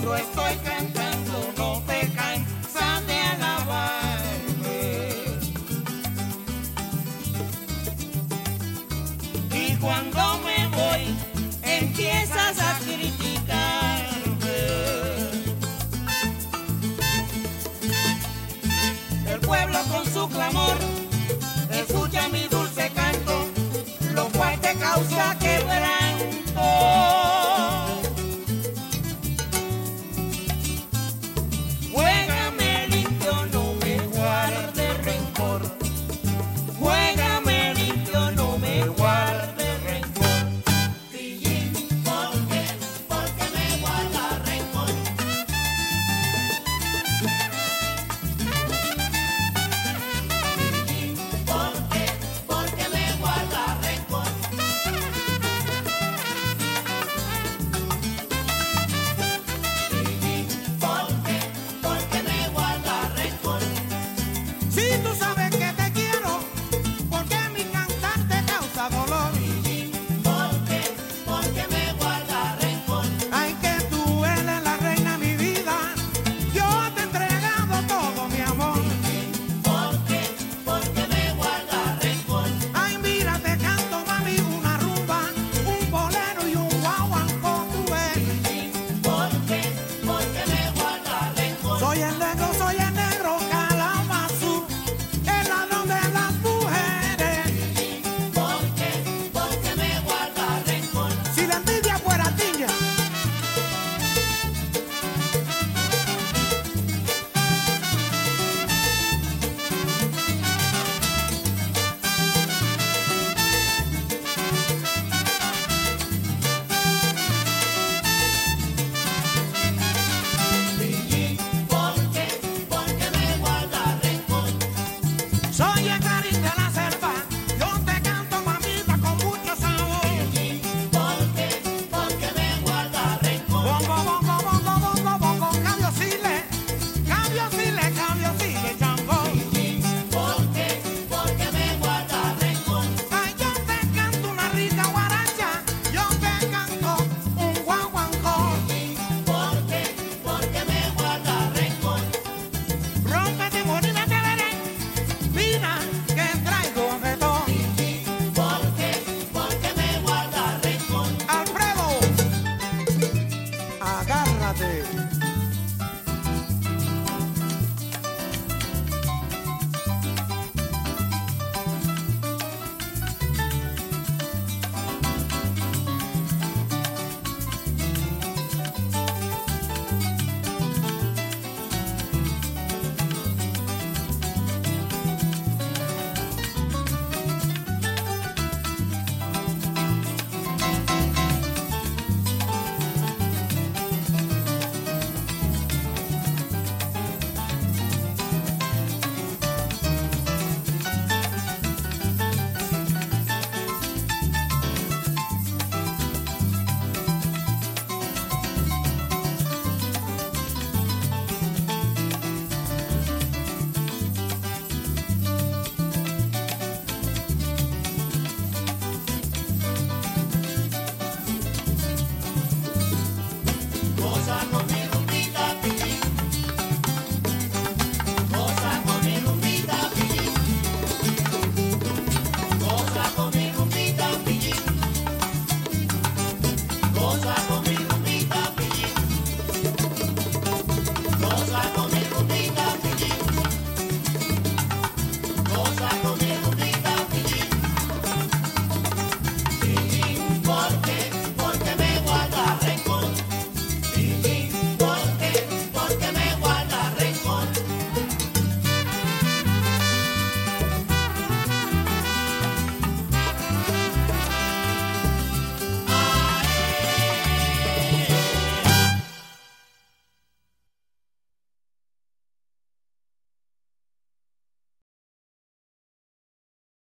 otro estoy cantando, no te cansan de alabarme. Y cuando me voy, empiezas a criticarme. El pueblo con su clamor. Soy el negocio, soy